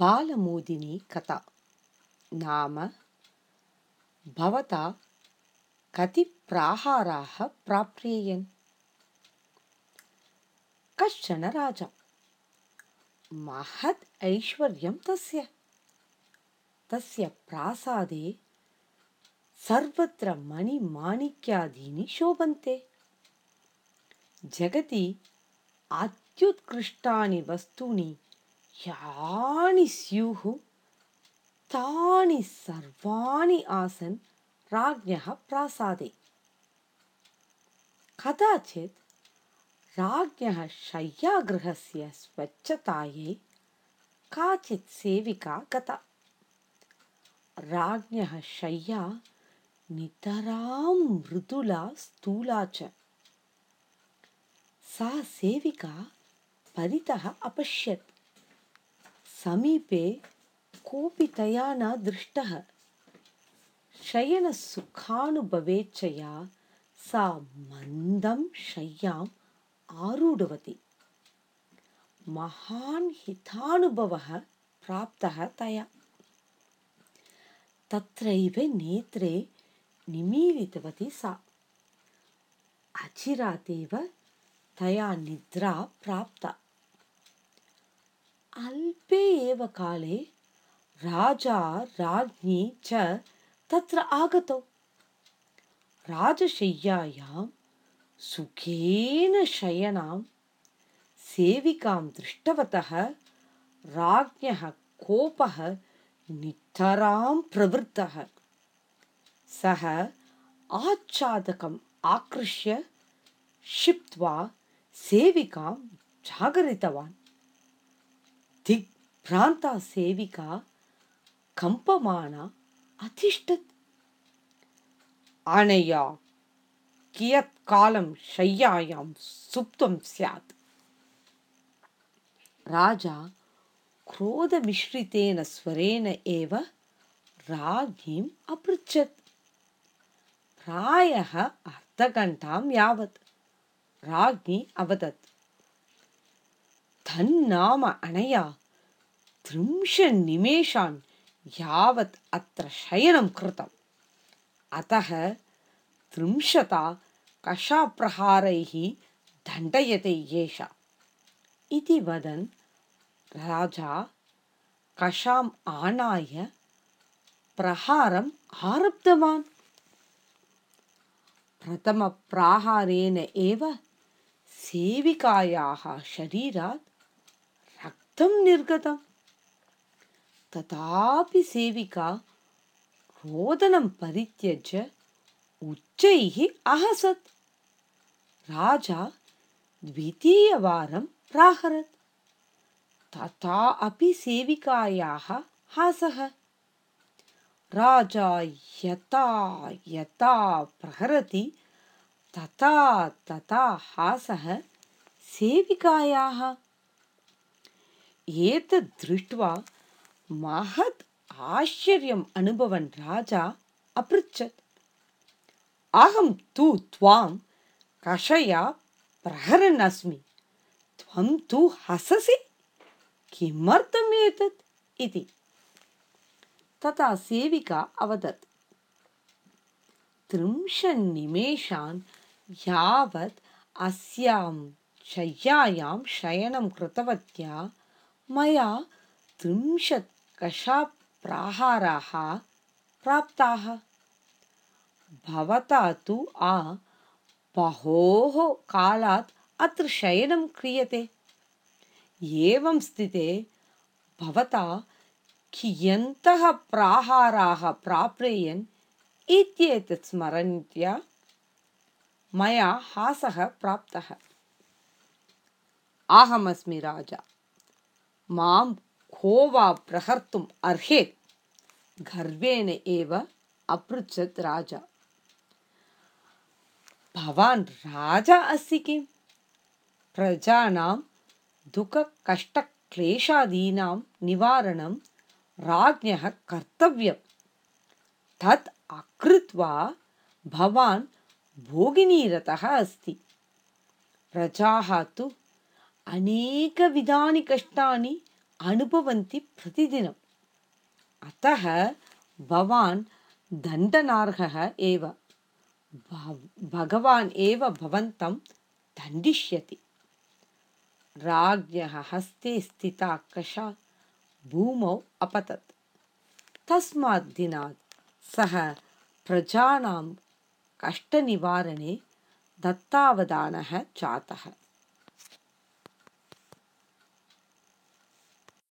बालमोदिनी कथा। नाम भवता कति प्राहाराः प्राप्येयन् कश्चन राजा? महत् ऐश्वर्यं तस्य। तस्य प्रासादे सर्वत्र मणिमाणिक्यादीनि शोभन्ते। जगति अत्युत्कृष्टानि वस्तूनि यानि स्युः तानि सर्वाणि आसन् राज्ञः प्रासादे कदाचित् राज्ञः शय्यागृहस्य स्वच्छतायै काचित् सेविका गता राज्ञः शय्या नितरां मृदुला स्थूला च सा सेविका परितः अपश्यत् समीपे कोऽपि तया न दृष्टः। शयनसुखानुभवेच्छया सा मन्दं शय्याम् आरूढवती। महान् हितानुभवः प्राप्तः तया। तत्रैव नेत्रे निमीलितवती सा। अचिरातेव तया निद्रा प्राप्ता अल्पे एव काले राजा राज्ञी च तत्र आगतौ। राजशय्यायां सुखेन शयनां सेविकां दृष्टवतः राज्ञः कोपः नितरां प्रवृत्तः। सः आच्छादकम् आकृष्य क्षिप्त्वा सेविकां जागरितवान् दिग्भ्रान्ता सेविका कम्पमाना अतिष्ठत्। अनया कियत्कालं शय्यायां सुप्तं स्यात्। राजा क्रोधमिश्रितेन स्वरेण एव राज्ञीम् अपृच्छत्। प्रायः अर्धघण्टां यावत् राज्ञी अवदत् तन्नाम अनया। त्रिंशन्निमेषान् यावत् अत्र शयनं कृतम्। अतः त्रिंशता कषाप्रहारैः दण्डयते एषा इति वदन् राजा कषाम् आनाय प्रहारम् आरब्धवान्। प्रथमप्राहारेण एव सेविकायाः शरीरात् रक्तं निर्गतम् तथापि सेविका रोदनं परित्यज्य उच्चैः अहसत्। राजा द्वितीयवारं प्राहरत्। तथा अपि सेविकायाः हासः। राजा यथा यथा प्रहरति, तथा तथा हासः सेविकायाः। एतद् दृष्ट्वा महत् आश्चर्यम् अनुभवन् राजा अपृच्छत्। अहं तु त्वां कषया प्रहरन् अस्मि त्वं तु हससि? किमर्थम् एतत् इति? तथा सेविका अवदत्। त्रिंशन्निमेषान् यावत् अस्यां शय्यायां शयनं कृतवत्या मया त्रिंशत् कषाप्राहाराः प्राप्ताः। भवता तु आ बहोः कालात् अत्र शयनं क्रियते। एवं स्थिते भवता कियन्तः प्राहाराः प्राप्येयन् इत्येतत् स्मरन्त्या मया हासः प्राप्तः। अहमस्मि राजा मां को वा प्रहर्तुम् अर्हेत् गर्वेण एव अपृच्छत् राजा। भवान् राजा अस्ति किम्? प्रजानां दुःखकष्टक्लेशादीनां निवारणं राज्ञः कर्तव्यम्। तत् अकृत्वा भवान् भोगिनीरतः अस्ति। प्रजाः तु अनेकविधानि कष्टानि अनुभवन्ति प्रतिदिनम्। अतः भवान् दण्डनार्हः एव। भगवान् एव भवन्तं दण्डिष्यति। राज्ञः हस्ते स्थिता कषा भूमौ अपतत्। तस्मात् दिनात् सः प्रजानां कष्टनिवारणे दत्तावधानः जातः